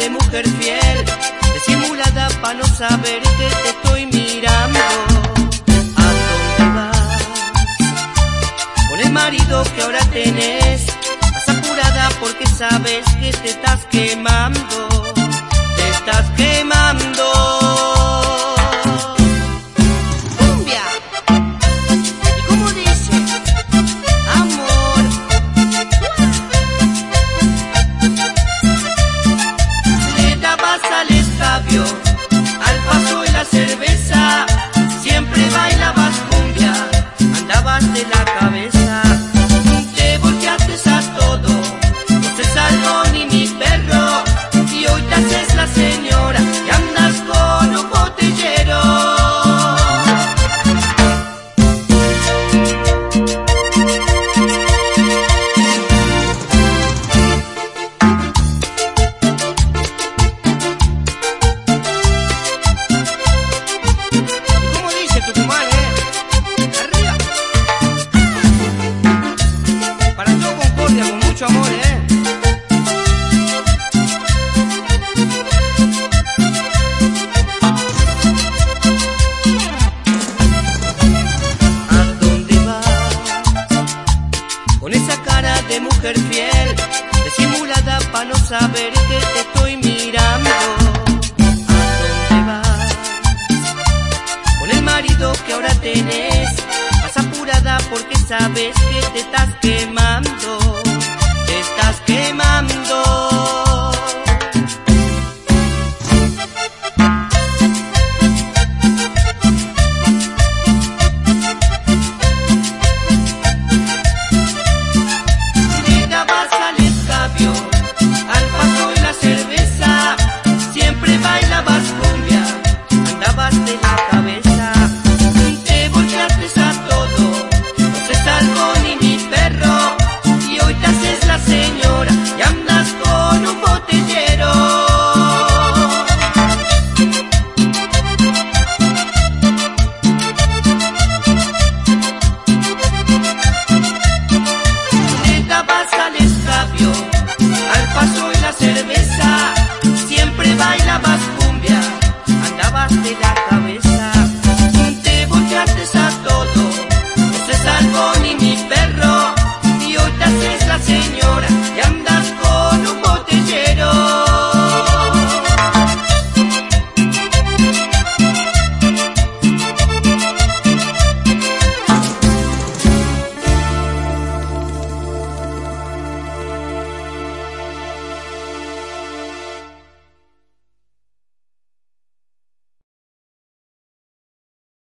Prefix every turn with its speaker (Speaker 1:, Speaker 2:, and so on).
Speaker 1: de mujer fiel, disimulada para no saber que te estoy mirando. ¿A dónde vas? Con el marido que ahora tenés, vas apurada porque sabes que te estás quemando, te estás quemando. Escabio, con esa cara de mujer fiel, disimulada para no saber que te estoy mirando. ¿A dónde vas? Con el marido que ahora tenés, vas apurada porque sabes que te estás quemando, te estás quemando.